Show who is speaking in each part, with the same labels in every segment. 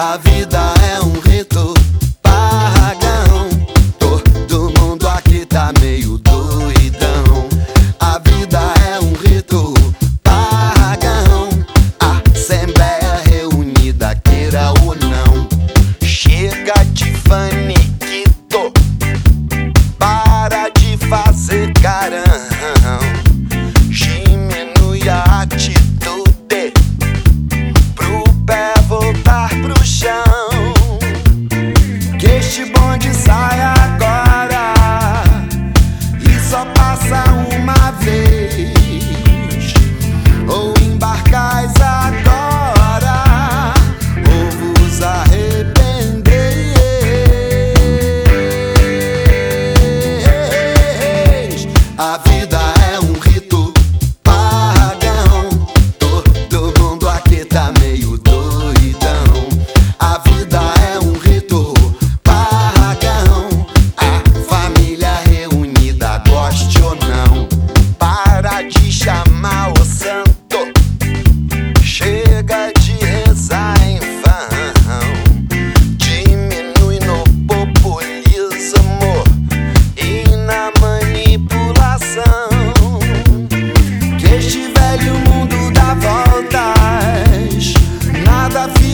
Speaker 1: A vida é um rito este bonde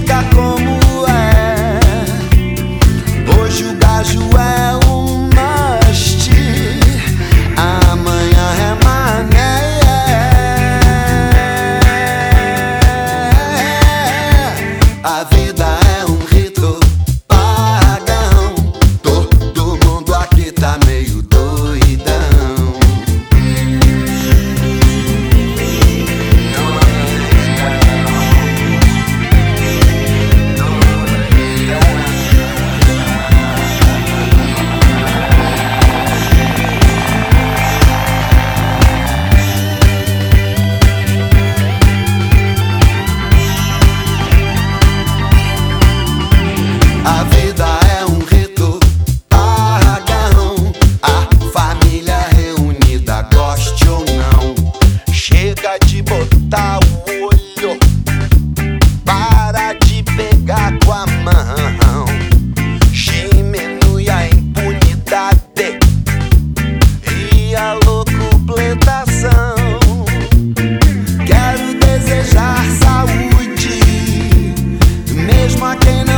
Speaker 1: fica como é. Hoje o gajo é um must, amanhã é mané. A I can